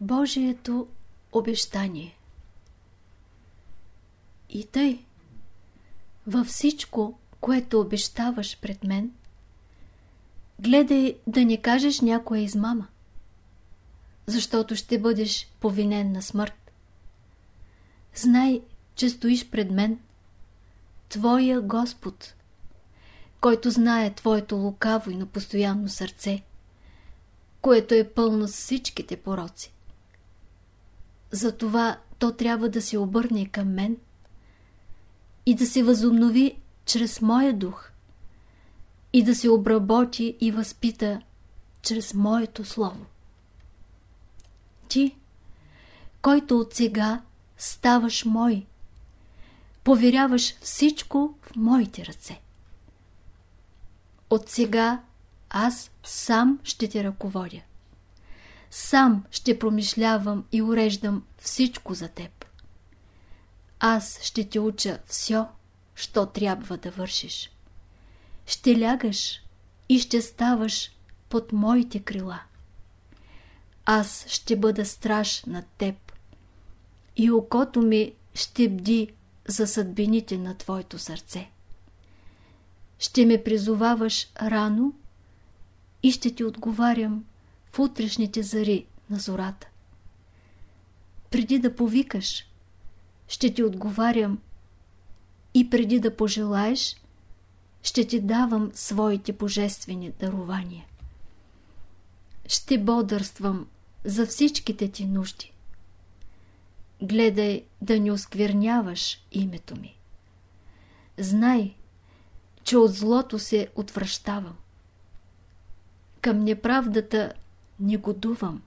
Божието обещание И тъй, във всичко, което обещаваш пред мен, гледай да не кажеш някоя измама, защото ще бъдеш повинен на смърт. Знай, че стоиш пред мен, Твоя Господ, който знае Твоето лукаво и на постоянно сърце, което е пълно с всичките пороци. Затова то трябва да се обърне към мен и да се възобнови чрез моя дух и да се обработи и възпита чрез моето слово. Ти, който от сега ставаш мой, поверяваш всичко в моите ръце. От сега аз сам ще те ръководя. Сам ще промишлявам и уреждам всичко за теб. Аз ще те уча все, що трябва да вършиш. Ще лягаш и ще ставаш под моите крила. Аз ще бъда страж над теб и окото ми ще бди за съдбините на твоето сърце. Ще ме призоваваш рано и ще ти отговарям утрешните зари на зората. Преди да повикаш, ще ти отговарям и преди да пожелаеш, ще ти давам своите божествени дарования. Ще бодърствам за всичките ти нужди. Гледай да не оскверняваш името ми. Знай, че от злото се отвръщавам. Към неправдата негодувам.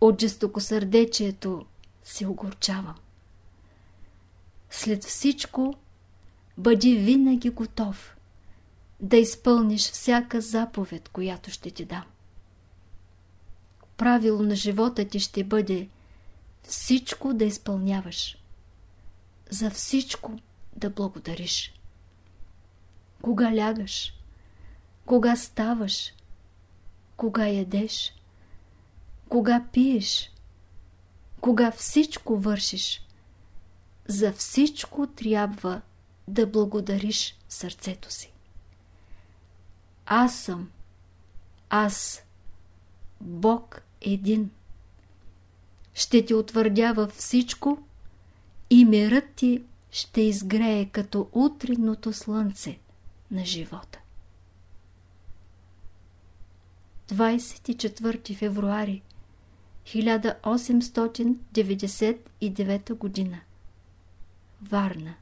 От жестокосърдечието се огорчавам. След всичко бъди винаги готов да изпълниш всяка заповед, която ще ти дам. Правило на живота ти ще бъде всичко да изпълняваш. За всичко да благодариш. Кога лягаш, кога ставаш, кога ядеш, кога пиеш, кога всичко вършиш, за всичко трябва да благодариш сърцето си. Аз съм, аз, Бог един. Ще ти утвърдя във всичко и мирът ти ще изгрее като утринното слънце на живота. 24 февруари 1899 година. Варна